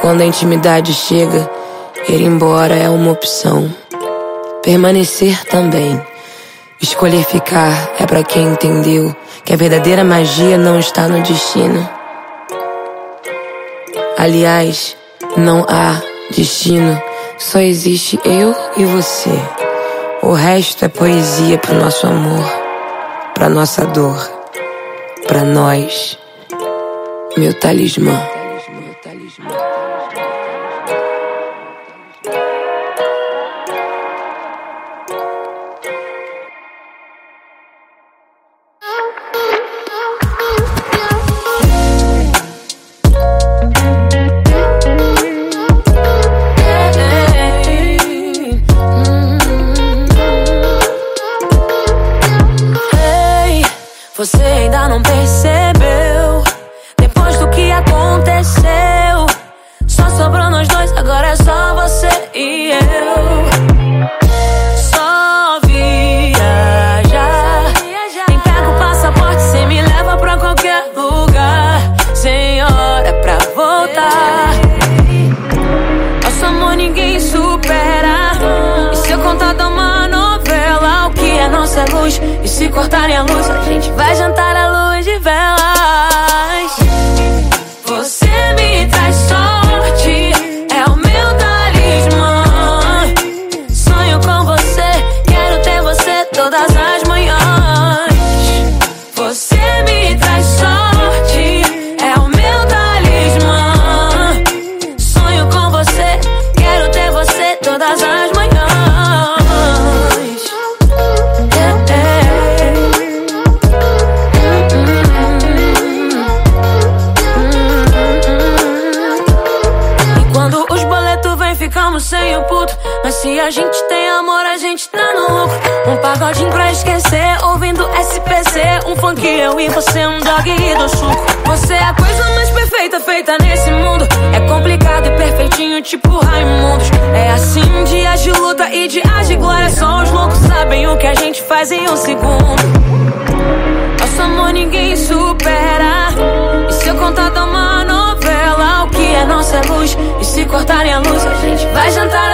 Quando a intimidade chega, ir embora é uma opção. Permanecer também. Escolher ficar é para quem entendeu que a verdadeira magia não está no destino. Aliás, não há destino, só existe eu e você. O resto é poesia pro nosso amor, pra nossa dor, pra nós. Meu talismã. Você ainda não percebeu. Depois do que aconteceu Só sobrou nós dois, agora é só você e eu é luz E se cortarem a luz, a gente vai jantar à luz de velas ficamos sem o puto. Mas se a gente tem amor, a gente tá no lucro. Um pagodinho pra esquecer, ouvindo SPC. Um funk eu e você, um dog e do suco. Você é a coisa mais perfeita feita nesse mundo. É complicado e perfeitinho, tipo Raimundos. É assim, dias de luta e dias de glória. Só os loucos sabem o que a gente faz em um segundo. Nosso amor ninguém supera. E se eu contar da uma novela, o que é nossa luz? E se cortarem a luz, a 爱上他。